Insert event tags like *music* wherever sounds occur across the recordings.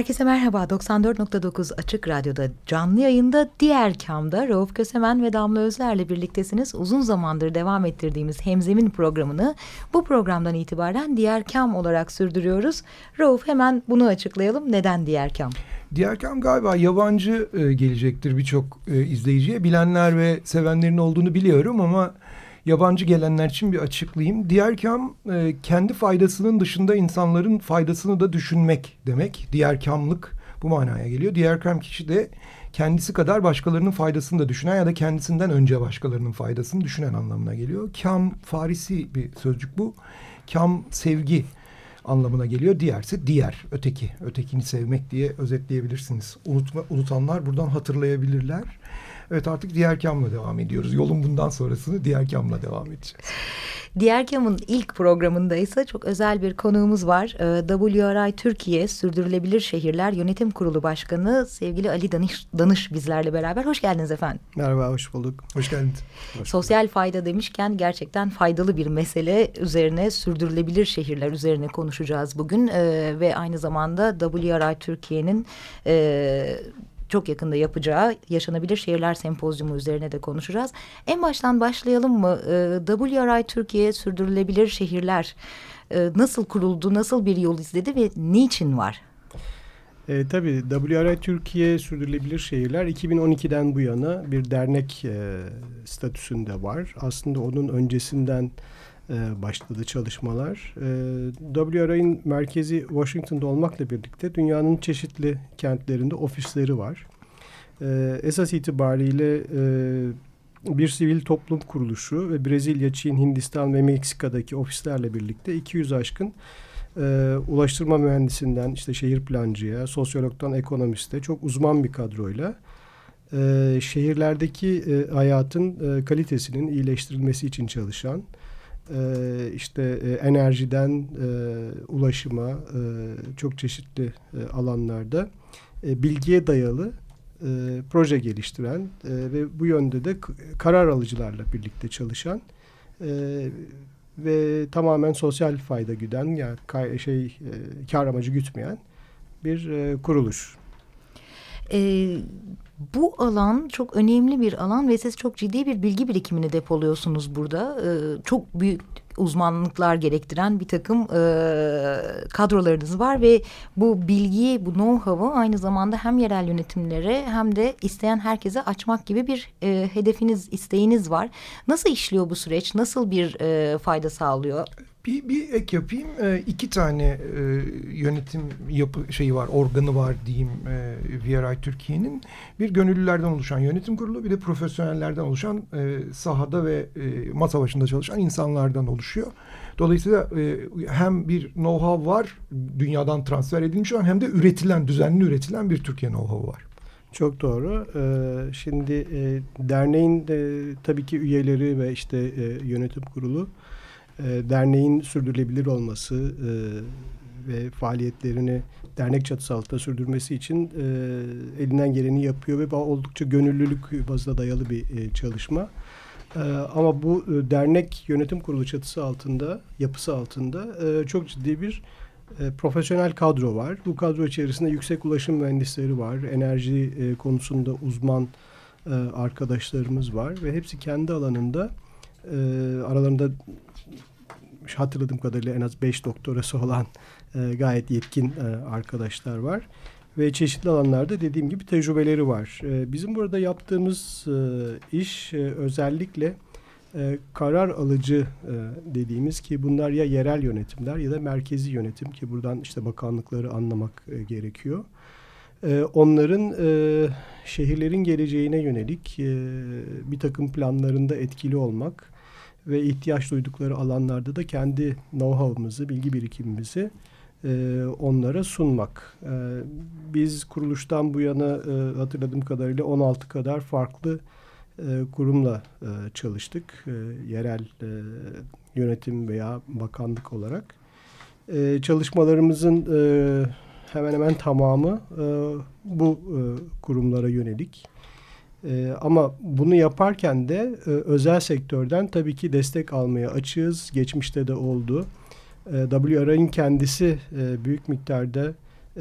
Herkese merhaba. 94.9 Açık Radyo'da canlı yayında diğer kamda Rauf Kösemen ve Damla Özler'le birliktesiniz. Uzun zamandır devam ettirdiğimiz Hemzemin programını bu programdan itibaren diğer kam olarak sürdürüyoruz. Rauf hemen bunu açıklayalım. Neden diğer kam? Diğer kam galiba yabancı e, gelecektir birçok e, izleyiciye. Bilenler ve sevenlerin olduğunu biliyorum ama yabancı gelenler için bir açıklayayım. Diğer kam e, kendi faydasının dışında insanların faydasını da düşünmek demek. Diğer kamlık bu manaya geliyor. Diğer kam kişi de kendisi kadar başkalarının faydasını da düşünen ya da kendisinden önce başkalarının faydasını düşünen anlamına geliyor. Kam Farisi bir sözcük bu. Kam sevgi anlamına geliyor. Diğerse diğer, öteki, ötekini sevmek diye özetleyebilirsiniz. Unutma, unutanlar buradan hatırlayabilirler. Evet artık diğer kamla devam ediyoruz. Yolun bundan sonrasını diğer kamla devam edeceğiz. Diğer kamın ilk programında ise çok özel bir konuğumuz var. Ee, WRI Türkiye Sürdürülebilir Şehirler Yönetim Kurulu Başkanı sevgili Ali Danış, Danış bizlerle beraber. Hoş geldiniz efendim. Merhaba, hoş bulduk. Hoş geldiniz. Hoş Sosyal fayda demişken gerçekten faydalı bir mesele üzerine sürdürülebilir şehirler üzerine konuşacağız bugün. Ee, ve aynı zamanda WRI Türkiye'nin... E, çok yakında yapacağı yaşanabilir şehirler sempozyumu üzerine de konuşacağız. En baştan başlayalım mı? E, WRI Türkiye sürdürülebilir şehirler e, nasıl kuruldu, nasıl bir yol izledi ve niçin var? E, tabii WRI Türkiye Sürdürülebilir Şehirler 2012'den bu yana bir dernek e, statüsünde var. Aslında onun öncesinden e, başladı çalışmalar. E, WRI'nin merkezi Washington'da olmakla birlikte dünyanın çeşitli kentlerinde ofisleri var. E, esas itibariyle bir sivil toplum kuruluşu ve Brezilya, Çin, Hindistan ve Meksika'daki ofislerle birlikte 200 aşkın e, ulaştırma mühendisinden işte şehir plancıya, sosyologdan ekonomiste çok uzman bir kadroyla e, şehirlerdeki e, hayatın e, kalitesinin iyileştirilmesi için çalışan e, işte e, enerjiden e, ulaşıma e, çok çeşitli alanlarda bilgiye dayalı proje geliştiren ve bu yönde de karar alıcılarla birlikte çalışan ve tamamen sosyal fayda güden yani şey e, kar amacı gütmeyen bir kuruluş. E, bu alan çok önemli bir alan ve siz çok ciddi bir bilgi birikimini depoluyorsunuz burada. Ee, çok büyük uzmanlıklar gerektiren bir takım e, kadrolarınız var ve bu bilgiyi, bu know-how'u aynı zamanda hem yerel yönetimlere hem de isteyen herkese açmak gibi bir e, hedefiniz, isteğiniz var. Nasıl işliyor bu süreç? Nasıl bir e, fayda sağlıyor? Bir, bir ek yapayım. E, iki tane e, yönetim yapı şeyi var, organı var diyeyim e, VRI Türkiye'nin. Bir gönüllülerden oluşan yönetim kurulu, bir de profesyonellerden oluşan e, sahada ve e, masa başında çalışan insanlardan oluşuyor. Dolayısıyla e, hem bir know-how var, dünyadan transfer edilmiş olan hem de üretilen, düzenli üretilen bir Türkiye know-how var. Çok doğru. Ee, şimdi e, derneğin de tabii ki üyeleri ve işte e, yönetim kurulu derneğin sürdürülebilir olması e, ve faaliyetlerini dernek çatısı altında sürdürmesi için e, elinden geleni yapıyor ve oldukça gönüllülük bazda dayalı bir e, çalışma. E, ama bu e, dernek yönetim kurulu çatısı altında, yapısı altında e, çok ciddi bir e, profesyonel kadro var. Bu kadro içerisinde yüksek ulaşım mühendisleri var, enerji e, konusunda uzman e, arkadaşlarımız var ve hepsi kendi alanında e, aralarında hatırladığım kadarıyla en az beş doktorası olan e, gayet yetkin e, arkadaşlar var. Ve çeşitli alanlarda dediğim gibi tecrübeleri var. E, bizim burada yaptığımız e, iş e, özellikle e, karar alıcı e, dediğimiz ki bunlar ya yerel yönetimler ya da merkezi yönetim ki buradan işte bakanlıkları anlamak e, gerekiyor. E, onların e, şehirlerin geleceğine yönelik e, bir takım planlarında etkili olmak ve ihtiyaç duydukları alanlarda da kendi know-how'ımızı, bilgi birikimimizi e, onlara sunmak. E, biz kuruluştan bu yana e, hatırladığım kadarıyla 16 kadar farklı e, kurumla e, çalıştık. E, yerel e, yönetim veya bakanlık olarak. E, çalışmalarımızın e, hemen hemen tamamı e, bu e, kurumlara yönelik. E, ama bunu yaparken de e, özel sektörden tabii ki destek almaya açığız. Geçmişte de oldu. E, WRA'nın kendisi e, büyük miktarda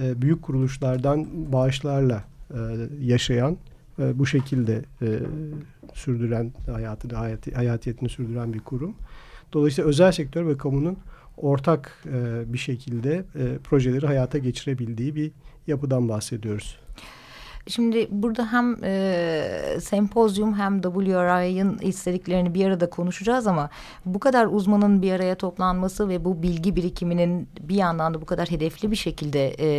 e, büyük kuruluşlardan bağışlarla e, yaşayan, e, bu şekilde e, sürdüren hayatını, hayat, hayatiyetini sürdüren bir kurum. Dolayısıyla özel sektör ve kamunun ortak e, bir şekilde e, projeleri hayata geçirebildiği bir yapıdan bahsediyoruz. Şimdi burada hem e, sempozyum hem WRI'ın istediklerini bir arada konuşacağız ama bu kadar uzmanın bir araya toplanması ve bu bilgi birikiminin bir yandan da bu kadar hedefli bir şekilde e,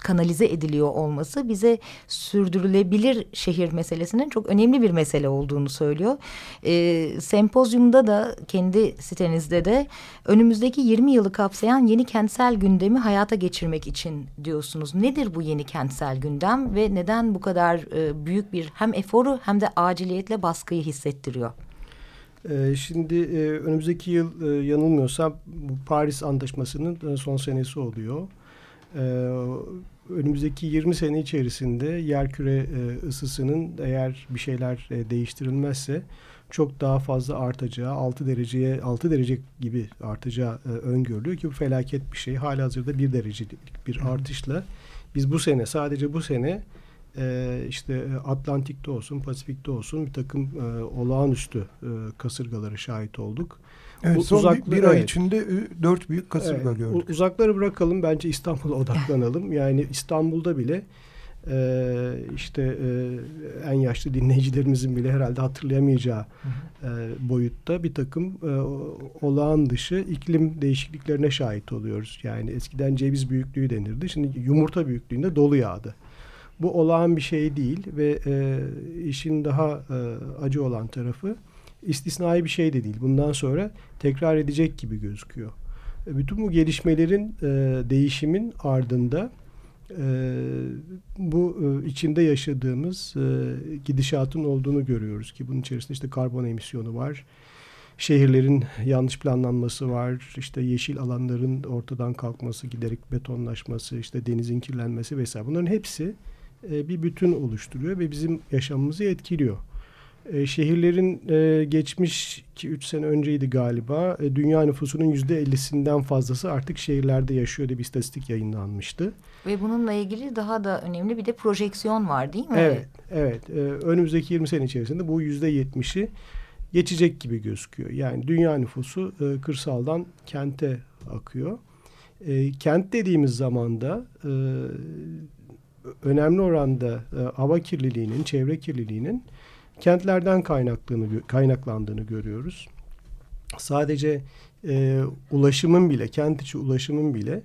kanalize ediliyor olması bize sürdürülebilir şehir meselesinin çok önemli bir mesele olduğunu söylüyor. E, sempozyumda da kendi sitenizde de önümüzdeki 20 yılı kapsayan yeni kentsel gündemi hayata geçirmek için diyorsunuz. Nedir bu yeni kentsel gündem ve neden bu kadar e, büyük bir hem eforu hem de aciliyetle baskıyı hissettiriyor? Şimdi önümüzdeki yıl yanılmıyorsam bu Paris Antlaşması'nın son senesi oluyor e, önümüzdeki 20 sene içerisinde yerküre e, ısısının eğer bir şeyler e, değiştirilmezse çok daha fazla artacağı 6 dereceye 6 derece gibi artacağı e, öngörülüyor ki bu felaket bir şey. Hala hazırda bir derecelik bir artışla biz bu sene sadece bu sene e, işte Atlantik'te olsun Pasifik'te olsun bir takım e, olağanüstü e, kasırgalara şahit olduk. Evet, son uzaklı, bir, bir ay evet. içinde dört büyük kasırga evet, gördük. Uzakları bırakalım bence İstanbul'a *laughs* odaklanalım. yani İstanbul'da bile e, işte e, en yaşlı dinleyicilerimizin bile herhalde hatırlayamayacağı e, boyutta bir takım e, olağan dışı iklim değişikliklerine şahit oluyoruz. Yani eskiden ceviz büyüklüğü denirdi. Şimdi yumurta büyüklüğünde dolu yağdı. Bu olağan bir şey değil ve e, işin daha e, acı olan tarafı istisnai bir şey de değil. Bundan sonra tekrar edecek gibi gözüküyor. E, bütün bu gelişmelerin, e, değişimin ardında e, bu e, içinde yaşadığımız e, gidişatın olduğunu görüyoruz ki bunun içerisinde işte karbon emisyonu var. Şehirlerin yanlış planlanması var. işte yeşil alanların ortadan kalkması, giderek betonlaşması, işte denizin kirlenmesi vesaire. Bunların hepsi e, bir bütün oluşturuyor ve bizim yaşamımızı etkiliyor. E, şehirlerin e, geçmiş ki 3 sene önceydi galiba e, dünya nüfusunun yüzde 50'sinden fazlası artık şehirlerde yaşıyor diye bir istatistik yayınlanmıştı. Ve bununla ilgili daha da önemli bir de projeksiyon var değil mi? Evet, evet. E, önümüzdeki 20 sene içerisinde bu yüzde 70'i geçecek gibi gözüküyor. Yani dünya nüfusu e, kırsaldan kente akıyor. E, kent dediğimiz zaman da e, önemli oranda e, hava kirliliğinin, çevre kirliliğinin kentlerden kaynaklandığını, kaynaklandığını görüyoruz. Sadece e, ulaşımın bile, kent içi ulaşımın bile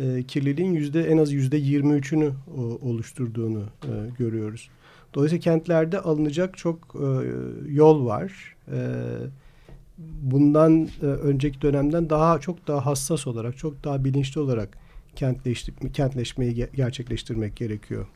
e, kirliliğin yüzde en az yüzde yirmi üçünü oluşturduğunu e, görüyoruz. Dolayısıyla kentlerde alınacak çok e, yol var. E, bundan e, önceki dönemden daha çok daha hassas olarak, çok daha bilinçli olarak kentleşmeyi gerçekleştirmek gerekiyor.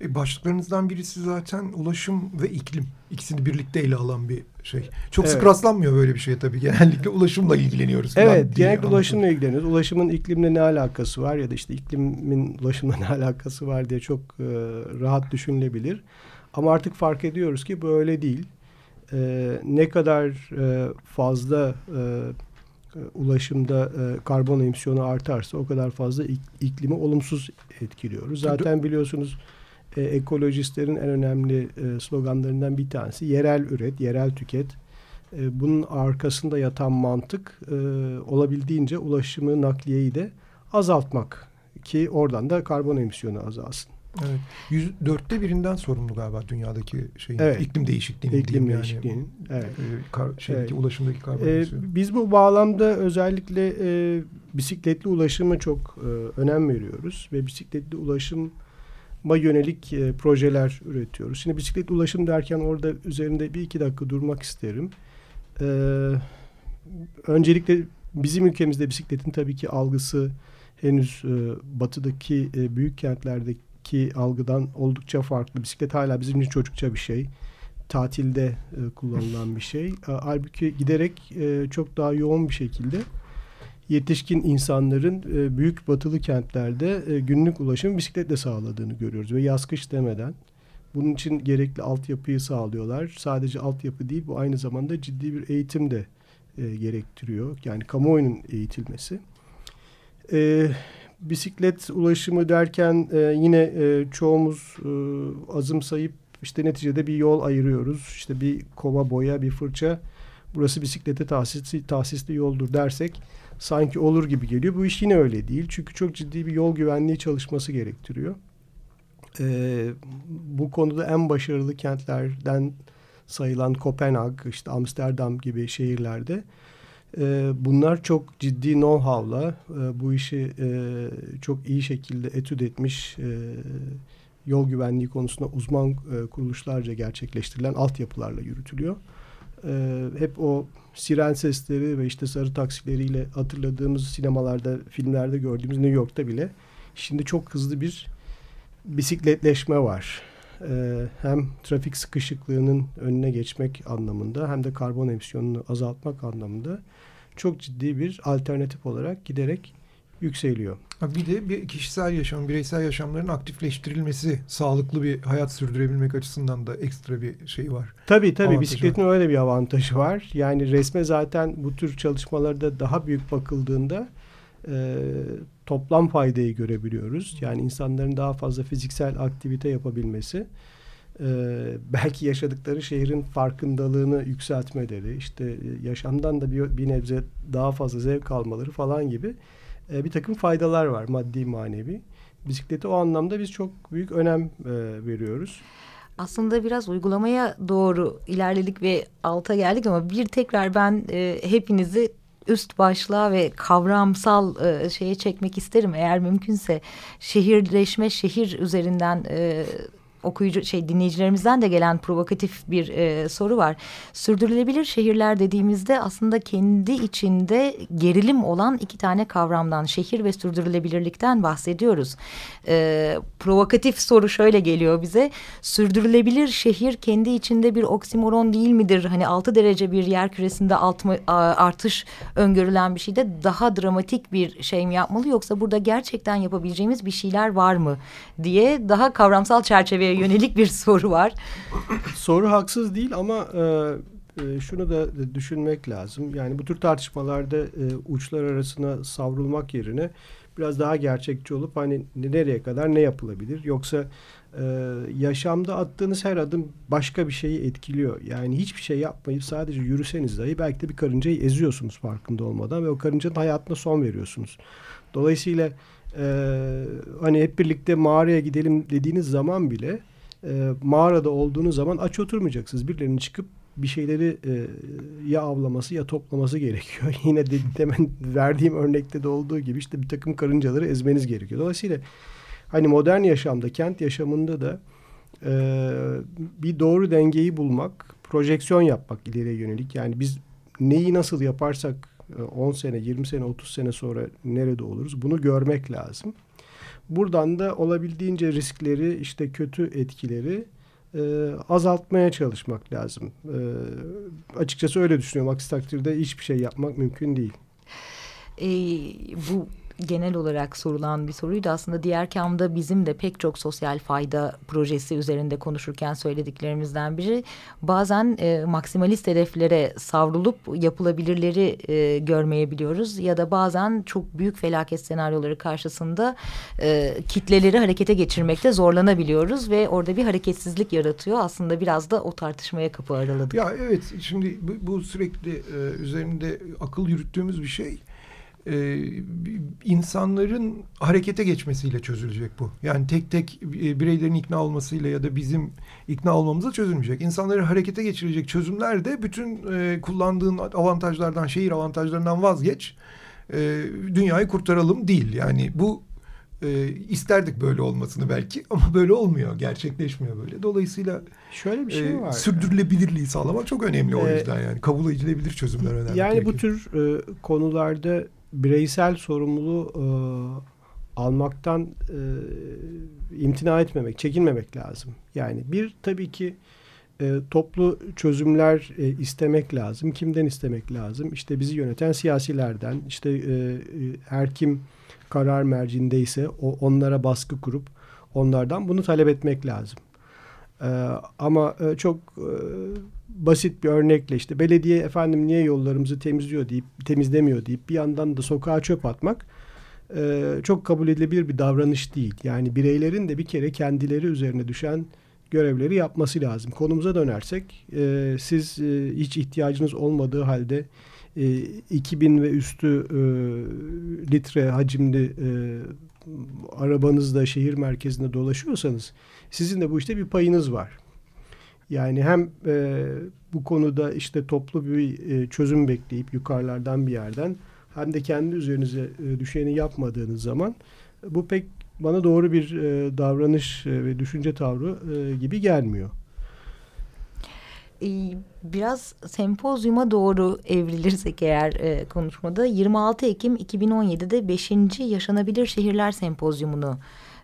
E, başlıklarınızdan birisi zaten ulaşım ve iklim. İkisini birlikte ele alan bir şey. Çok evet. sık rastlanmıyor böyle bir şey tabii. Genellikle ulaşımla ilgileniyoruz. Evet, genellikle ulaşımla ilgileniyoruz. Ulaşımın iklimle ne alakası var ya da işte iklimin ulaşımla ne alakası var diye çok e, rahat düşünülebilir. Ama artık fark ediyoruz ki böyle değil. E, ne kadar e, fazla e, ulaşımda e, karbon emisyonu artarsa o kadar fazla ik, iklimi olumsuz etkiliyoruz. Zaten biliyorsunuz e, ekolojistlerin en önemli e, sloganlarından bir tanesi yerel üret, yerel tüket. E, bunun arkasında yatan mantık e, olabildiğince ulaşımı, nakliyeyi de azaltmak ki oradan da karbon emisyonu azalsın. Evet. Yüz, dörtte birinden sorumlu galiba dünyadaki şeyin Evet. iklim değişikliğinin İklim diyeyim yani. değişikliğinin. Evet. E, kar, şeydeki Evet. ulaşımdaki karbon Ee, emisyonu. biz bu bağlamda özellikle e, bisikletli ulaşımı çok e, önem veriyoruz ve bisikletli ulaşıma yönelik e, projeler üretiyoruz. Şimdi bisikletli ulaşım derken orada üzerinde bir iki dakika durmak isterim. Ee, öncelikle bizim ülkemizde bisikletin tabii ki algısı henüz e, batıdaki e, büyük kentlerdeki algıdan oldukça farklı. Bisiklet hala bizim için çocukça bir şey tatilde e, kullanılan bir şey. E, halbuki giderek e, çok daha yoğun bir şekilde yetişkin insanların e, büyük batılı kentlerde e, günlük ulaşım bisikletle sağladığını görüyoruz ve yaz kış demeden. Bunun için gerekli altyapıyı sağlıyorlar. Sadece altyapı değil bu aynı zamanda ciddi bir eğitim de e, gerektiriyor. Yani kamuoyunun eğitilmesi. E, bisiklet ulaşımı derken e, yine e, çoğumuz e, azımsayıp işte neticede bir yol ayırıyoruz. İşte bir kova boya, bir fırça. Burası bisiklete tahsisli, tahsisli yoldur dersek sanki olur gibi geliyor. Bu iş yine öyle değil. Çünkü çok ciddi bir yol güvenliği çalışması gerektiriyor. Ee, bu konuda en başarılı kentlerden sayılan Kopenhag, işte Amsterdam gibi şehirlerde e, bunlar çok ciddi know-how'la e, bu işi e, çok iyi şekilde etüt etmiş e, yol güvenliği konusunda uzman e, kuruluşlarca gerçekleştirilen altyapılarla yürütülüyor. E, hep o siren sesleri ve işte sarı taksileriyle hatırladığımız sinemalarda, filmlerde gördüğümüz New York'ta bile şimdi çok hızlı bir bisikletleşme var. E, hem trafik sıkışıklığının önüne geçmek anlamında hem de karbon emisyonunu azaltmak anlamında çok ciddi bir alternatif olarak giderek yükseliyor. Bir de bir kişisel yaşam, bireysel yaşamların aktifleştirilmesi, sağlıklı bir hayat sürdürebilmek açısından da ekstra bir şey var. Tabii tabii Avantajı bisikletin öyle bir avantajı var. Yani resme zaten bu tür çalışmalarda daha büyük bakıldığında e, toplam faydayı görebiliyoruz. Yani insanların daha fazla fiziksel aktivite yapabilmesi, e, belki yaşadıkları şehrin farkındalığını yükseltmeleri, işte yaşamdan da bir, bir nebze daha fazla zevk almaları falan gibi e, bir takım faydalar var maddi manevi. Bisiklete o anlamda biz çok büyük önem e, veriyoruz. Aslında biraz uygulamaya doğru ilerledik ve alta geldik ama bir tekrar ben e, hepinizi üst başlığa ve kavramsal e, şeye çekmek isterim eğer mümkünse şehirleşme şehir üzerinden e, okuyucu şey dinleyicilerimizden de gelen provokatif bir e, soru var. Sürdürülebilir şehirler dediğimizde aslında kendi içinde gerilim olan iki tane kavramdan şehir ve sürdürülebilirlikten bahsediyoruz. E, provokatif soru şöyle geliyor bize. Sürdürülebilir şehir kendi içinde bir oksimoron değil midir? Hani 6 derece bir yer küresinde altma, artış öngörülen bir şeyde daha dramatik bir şey mi yapmalı yoksa burada gerçekten yapabileceğimiz bir şeyler var mı diye daha kavramsal çerçeveye yönelik bir soru var. Soru haksız değil ama e, e, şunu da düşünmek lazım. Yani bu tür tartışmalarda e, uçlar arasına savrulmak yerine biraz daha gerçekçi olup hani nereye kadar ne yapılabilir? Yoksa e, yaşamda attığınız her adım başka bir şeyi etkiliyor. Yani hiçbir şey yapmayıp sadece yürüseniz dahi belki de bir karıncayı eziyorsunuz farkında olmadan ve o karıncanın hayatına son veriyorsunuz. Dolayısıyla e, hani hep birlikte mağaraya gidelim dediğiniz zaman bile e, mağarada olduğunuz zaman aç oturmayacaksınız. Birilerinin çıkıp bir şeyleri e, ya avlaması ya toplaması gerekiyor. *laughs* Yine de, demin verdiğim örnekte de olduğu gibi işte bir takım karıncaları ezmeniz gerekiyor. Dolayısıyla hani modern yaşamda, kent yaşamında da e, bir doğru dengeyi bulmak, projeksiyon yapmak ileriye yönelik. Yani biz neyi nasıl yaparsak 10 sene, 20 sene, 30 sene sonra nerede oluruz? Bunu görmek lazım. Buradan da olabildiğince riskleri, işte kötü etkileri e, azaltmaya çalışmak lazım. E, açıkçası öyle düşünüyorum. Aksi takdirde hiçbir şey yapmak mümkün değil. E, bu genel olarak sorulan bir soruydu. Aslında diğer kamda bizim de pek çok sosyal fayda projesi üzerinde konuşurken söylediklerimizden biri. Bazen e, maksimalist hedeflere savrulup yapılabilirleri e, görmeyebiliyoruz. Ya da bazen çok büyük felaket senaryoları karşısında e, kitleleri harekete geçirmekte zorlanabiliyoruz. Ve orada bir hareketsizlik yaratıyor. Aslında biraz da o tartışmaya kapı araladık. Ya evet şimdi bu, bu sürekli e, üzerinde akıl yürüttüğümüz bir şey. E, insanların harekete geçmesiyle çözülecek bu. Yani tek tek e, bireylerin ikna olmasıyla ya da bizim ikna olmamızla çözülmeyecek. İnsanları harekete geçirecek çözümler de bütün e, kullandığın avantajlardan, şehir avantajlarından vazgeç. E, dünyayı kurtaralım değil. Yani bu e, isterdik böyle olmasını belki *laughs* ama böyle olmuyor. Gerçekleşmiyor böyle. Dolayısıyla şöyle bir şey e, var. Sürdürülebilirliği sağlamak çok önemli o yüzden yani. Kabul edilebilir çözümler önemli. Yani bu tür e, konularda bireysel sorumluluğu e, almaktan e, imtina etmemek, çekinmemek lazım. Yani bir tabii ki e, toplu çözümler e, istemek lazım. Kimden istemek lazım? İşte bizi yöneten siyasilerden, işte e, e her kim karar mercindeyse o, onlara baskı kurup onlardan bunu talep etmek lazım. Ee, ama e, çok e, basit bir örnekle işte belediye efendim niye yollarımızı temizliyor deyip temizlemiyor deyip bir yandan da sokağa çöp atmak e, çok kabul edilebilir bir davranış değil. Yani bireylerin de bir kere kendileri üzerine düşen görevleri yapması lazım. Konumuza dönersek e, siz e, hiç ihtiyacınız olmadığı halde e, 2000 ve üstü e, litre hacimli e, arabanızda şehir merkezinde dolaşıyorsanız sizin de bu işte bir payınız var. Yani hem e, bu konuda işte toplu bir e, çözüm bekleyip yukarılardan bir yerden hem de kendi üzerinize e, düşeni yapmadığınız zaman bu pek bana doğru bir e, davranış e, ve düşünce tavrı e, gibi gelmiyor. Ee, biraz sempozyuma doğru evrilirsek eğer e, konuşmada 26 Ekim 2017'de 5. Yaşanabilir Şehirler Sempozyumunu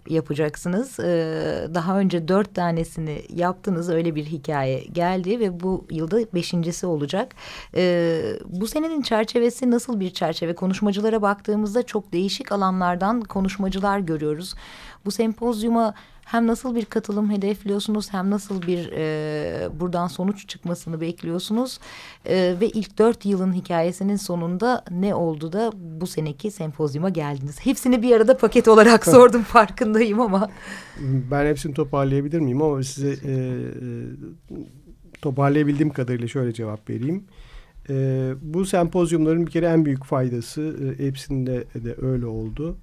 yapacaksınız. Ee, daha önce dört tanesini yaptınız öyle bir hikaye geldi ve bu yılda beşincisi olacak. Ee, bu senenin çerçevesi nasıl bir çerçeve? Konuşmacılara baktığımızda çok değişik alanlardan konuşmacılar görüyoruz. Bu sempozyuma hem nasıl bir katılım hedefliyorsunuz hem nasıl bir e, buradan sonuç çıkmasını bekliyorsunuz e, ve ilk dört yılın hikayesinin sonunda ne oldu da bu seneki sempozyuma geldiniz? Hepsini bir arada paket olarak *laughs* sordum farkındayım ama. Ben hepsini toparlayabilir miyim ama size e, e, toparlayabildiğim kadarıyla şöyle cevap vereyim. E, bu sempozyumların bir kere en büyük faydası e, hepsinde de öyle oldu.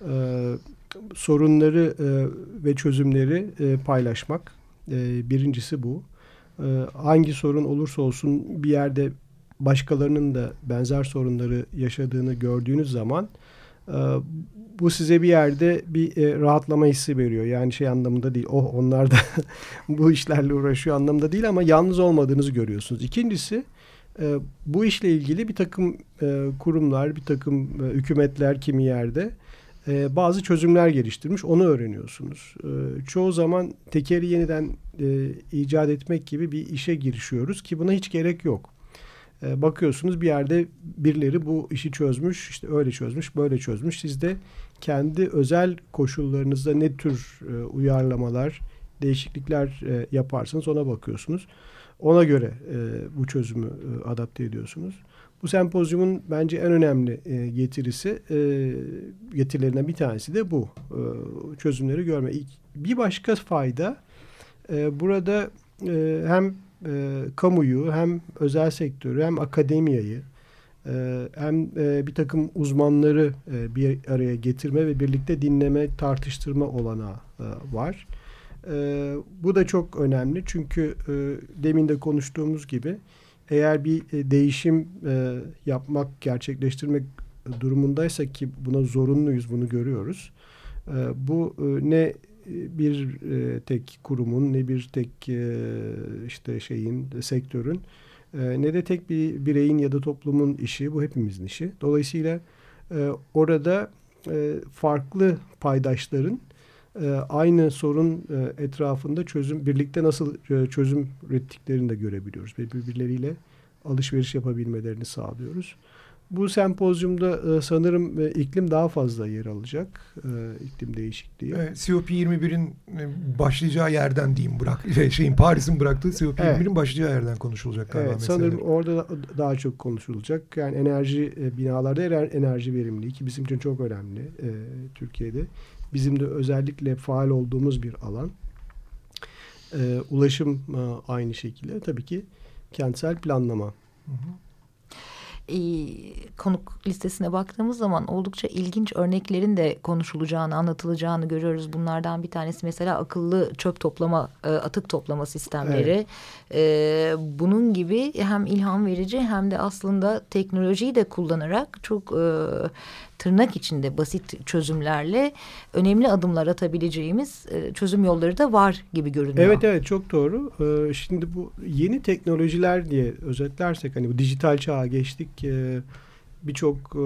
E, sorunları e, ve çözümleri e, paylaşmak. E, birincisi bu. E, hangi sorun olursa olsun bir yerde başkalarının da benzer sorunları yaşadığını gördüğünüz zaman e, bu size bir yerde bir e, rahatlama hissi veriyor. Yani şey anlamında değil. Oh onlar da *laughs* bu işlerle uğraşıyor anlamında değil ama yalnız olmadığınızı görüyorsunuz. İkincisi e, bu işle ilgili bir takım e, kurumlar, bir takım e, hükümetler kimi yerde e, bazı çözümler geliştirmiş. Onu öğreniyorsunuz. E, çoğu zaman tekeri yeniden e, icat etmek gibi bir işe girişiyoruz ki buna hiç gerek yok. E, bakıyorsunuz bir yerde birileri bu işi çözmüş, işte öyle çözmüş, böyle çözmüş. Siz de kendi özel koşullarınızda ne tür e, uyarlamalar, değişiklikler e, yaparsanız ona bakıyorsunuz. Ona göre e, bu çözümü e, adapte ediyorsunuz. Bu sempozyumun bence en önemli e, getirisi e, getirilerinden bir tanesi de bu. E, çözümleri görme. Bir başka fayda e, burada e, hem e, kamuyu hem özel sektörü hem akademiyayı e, hem e, bir takım uzmanları e, bir araya getirme ve birlikte dinleme, tartıştırma olanağı e, var. E, bu da çok önemli çünkü e, demin de konuştuğumuz gibi eğer bir e, değişim e, yapmak, gerçekleştirmek durumundaysak ki buna zorunluyuz, bunu görüyoruz. E, bu ne bir tek kurumun, ne bir tek işte şeyin, sektörün, ne de tek bir bireyin ya da toplumun işi. Bu hepimizin işi. Dolayısıyla orada farklı paydaşların e, aynı sorun e, etrafında çözüm birlikte nasıl e, çözüm ürettiklerini de görebiliyoruz ve birbirleriyle alışveriş yapabilmelerini sağlıyoruz. Bu sempozyumda sanırım iklim daha fazla yer alacak. iklim değişikliği. Evet, COP21'in başlayacağı yerden diyeyim bırak. Şey, şeyin Paris'in bıraktığı COP21'in evet. başlayacağı yerden konuşulacak galiba evet, Sanırım orada daha çok konuşulacak. Yani enerji binalarda enerji verimliliği ki bizim için çok önemli Türkiye'de bizim de özellikle faal olduğumuz bir alan. E, ulaşım e, aynı şekilde tabii ki kentsel planlama. Hı hı. e, konuk listesine baktığımız zaman oldukça ilginç örneklerin de konuşulacağını, anlatılacağını görüyoruz. Bunlardan bir tanesi mesela akıllı çöp toplama, e, atık toplama sistemleri. Evet. E, bunun gibi hem ilham verici hem de aslında teknolojiyi de kullanarak çok e, tırnak içinde basit çözümlerle önemli adımlar atabileceğimiz e, çözüm yolları da var gibi görünüyor. Evet evet çok doğru. Ee, şimdi bu yeni teknolojiler diye özetlersek hani bu dijital çağa geçtik. Ee, Birçok e,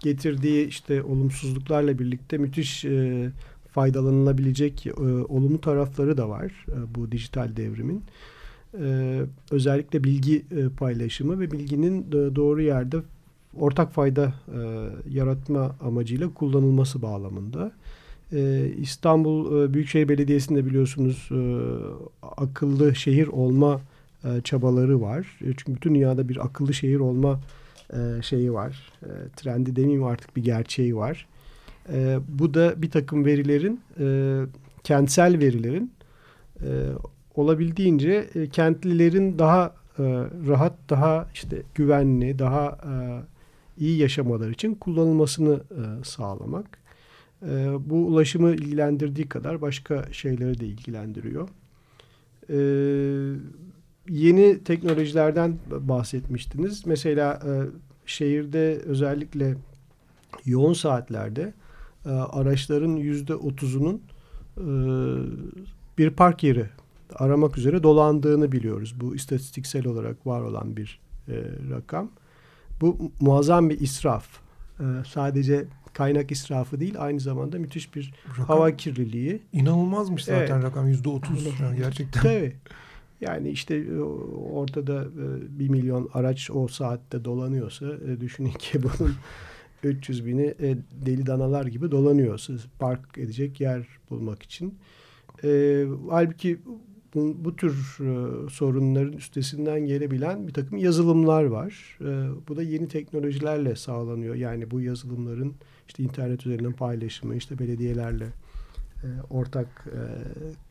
getirdiği işte olumsuzluklarla birlikte müthiş e, faydalanılabilecek e, olumlu tarafları da var e, bu dijital devrimin. E, özellikle bilgi e, paylaşımı ve bilginin doğru yerde ortak fayda e, yaratma amacıyla kullanılması bağlamında. E, İstanbul e, Büyükşehir Belediyesi'nde biliyorsunuz e, akıllı şehir olma e, çabaları var. E, çünkü bütün dünyada bir akıllı şehir olma e, şeyi var. E, trendi demeyeyim artık bir gerçeği var. E, bu da bir takım verilerin, e, kentsel verilerin e, olabildiğince e, kentlilerin daha e, rahat, daha işte güvenli, daha e, iyi yaşamaları için kullanılmasını e, sağlamak. E, bu ulaşımı ilgilendirdiği kadar başka şeyleri de ilgilendiriyor. E, yeni teknolojilerden bahsetmiştiniz. Mesela şehirde özellikle yoğun saatlerde araçların yüzde otuzunun bir park yeri aramak üzere dolandığını biliyoruz. Bu istatistiksel olarak var olan bir rakam. Bu muazzam bir israf. Ee, sadece kaynak israfı değil aynı zamanda müthiş bir rakam, hava kirliliği. İnanılmazmış zaten evet. rakam yüzde otuz gerçekten. Tabii. Yani işte e, ortada e, bir milyon araç o saatte dolanıyorsa e, düşünün ki *laughs* bunun 300 bini deli danalar gibi dolanıyorsa park edecek yer bulmak için. Halbuki bu, bu tür e, sorunların üstesinden gelebilen bir takım yazılımlar var. E, bu da yeni teknolojilerle sağlanıyor. Yani bu yazılımların işte internet üzerinden paylaşımı, işte belediyelerle e, ortak e,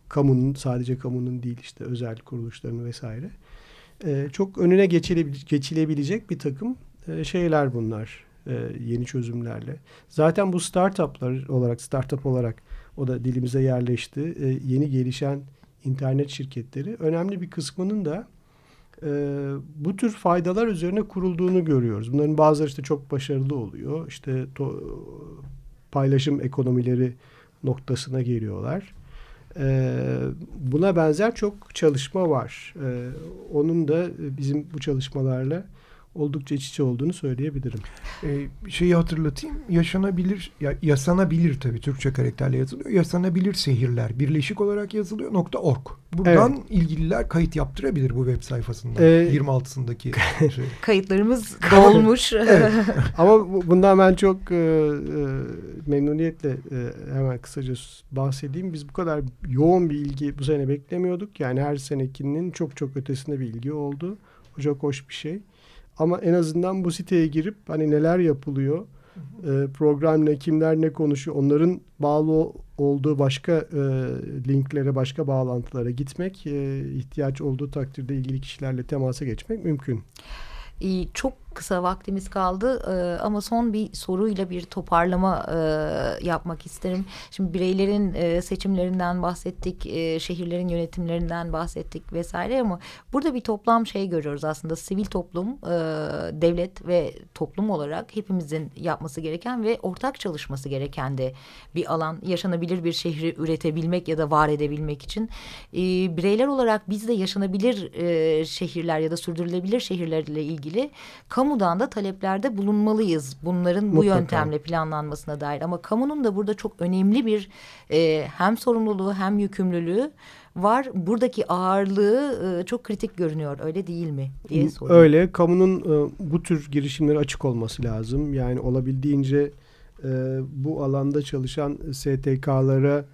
kamunun sadece kamunun değil işte özel kuruluşların vesaire e, çok önüne geçilebilecek, geçilebilecek bir takım e, şeyler bunlar e, yeni çözümlerle. Zaten bu startuplar olarak startup olarak o da dilimize yerleşti. E, yeni gelişen internet şirketleri önemli bir kısmının da e, bu tür faydalar üzerine kurulduğunu görüyoruz. Bunların bazıları işte çok başarılı oluyor. İşte to, paylaşım ekonomileri noktasına geliyorlar. E, buna benzer çok çalışma var. E, onun da bizim bu çalışmalarla oldukça iç içe olduğunu söyleyebilirim. Ee, şeyi hatırlatayım. Yaşanabilir, ya, yasanabilir tabii Türkçe karakterle yazılıyor. Yasanabilir sehirler birleşik olarak yazılıyor. Nokta .org. Buradan evet. ilgililer kayıt yaptırabilir bu web sayfasında. Ee, 26'sındaki *laughs* şey. Kayıtlarımız *laughs* dolmuş. evet. Ama bundan ben çok e, e, memnuniyetle e, hemen kısaca bahsedeyim. Biz bu kadar yoğun bir ilgi bu sene beklemiyorduk. Yani her senekinin çok çok ötesinde bir ilgi oldu. Çok hoş bir şey. Ama en azından bu siteye girip hani neler yapılıyor, e, program ne, kimler ne konuşuyor, onların bağlı olduğu başka e, linklere, başka bağlantılara gitmek, e, ihtiyaç olduğu takdirde ilgili kişilerle temasa geçmek mümkün. Çok kısa vaktimiz kaldı ee, ama son bir soruyla bir toparlama e, yapmak isterim. Şimdi bireylerin e, seçimlerinden bahsettik, e, şehirlerin yönetimlerinden bahsettik vesaire ama burada bir toplam şey görüyoruz aslında sivil toplum, e, devlet ve toplum olarak hepimizin yapması gereken ve ortak çalışması gereken de bir alan. Yaşanabilir bir şehri üretebilmek ya da var edebilmek için e, bireyler olarak biz de yaşanabilir e, şehirler ya da sürdürülebilir şehirlerle ilgili kamudan da taleplerde bulunmalıyız. Bunların Mutlaka. bu yöntemle planlanmasına dair. Ama kamunun da burada çok önemli bir e, hem sorumluluğu hem yükümlülüğü var. Buradaki ağırlığı e, çok kritik görünüyor. Öyle değil mi diye soruyorum. Öyle. Kamunun e, bu tür girişimlere açık olması lazım. Yani olabildiğince e, bu alanda çalışan STK'lara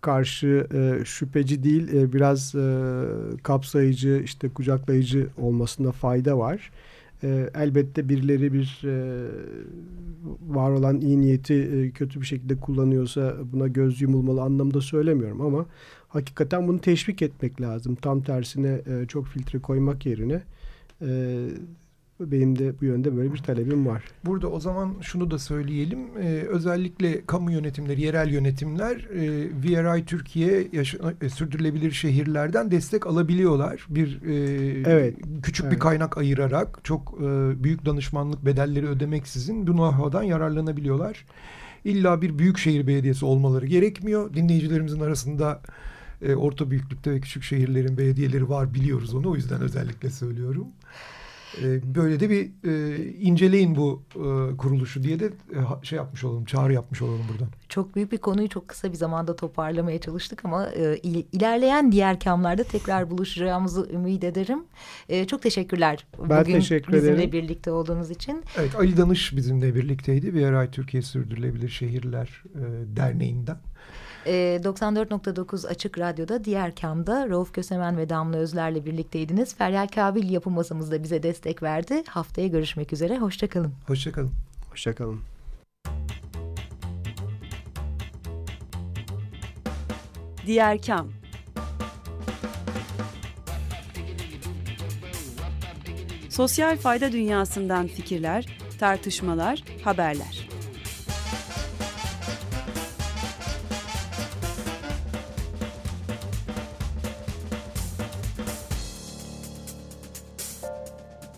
karşı e, şüpheci değil e, biraz e, kapsayıcı işte kucaklayıcı olmasında fayda var. E, elbette birileri bir e, var olan iyi niyeti e, kötü bir şekilde kullanıyorsa buna göz yumulmalı anlamda söylemiyorum ama hakikaten bunu teşvik etmek lazım. Tam tersine e, çok filtre koymak yerine e, Benim de bu yönde böyle bir talebim var. Burada o zaman şunu da söyleyelim. Ee, özellikle kamu yönetimleri, yerel yönetimler e, VRI Türkiye e, sürdürülebilir şehirlerden destek alabiliyorlar. Bir e, Evet. küçük Evet. bir kaynak ayırarak çok e, büyük danışmanlık bedelleri ödemeksizin bu know-how'dan yararlanabiliyorlar. İlla bir büyükşehir belediyesi olmaları gerekmiyor. Dinleyicilerimizin arasında e, orta büyüklükte ve küçük şehirlerin belediyeleri var biliyoruz onu. O yüzden özellikle söylüyorum. E, böyle de bir e, inceleyin bu e, kuruluşu diye de e, şey yapmış olalım, çağrı yapmış olalım buradan. Çok büyük bir konuyu çok kısa bir zamanda toparlamaya çalıştık ama e, il- ilerleyen diğer kamlarda tekrar buluşacağımızı ümit ederim. E, çok teşekkürler. Ben Bugün teşekkür bizimle ederim. birlikte olduğunuz için. Evet Ali Danış bizimle birlikteydi. VRI Türkiye Sürdürülebilir Şehirler e, Derneği'nden. E, 94.9 Açık Radyo'da diğer kamda Rauf Kösemen ve Damla Özler'le birlikteydiniz. Feryal Kabil yapım masamızda bize destek verdi. Haftaya görüşmek üzere. Hoşçakalın. Hoşçakalın. Hoşçakalın. Diğer Kam Sosyal fayda dünyasından fikirler, tartışmalar, haberler.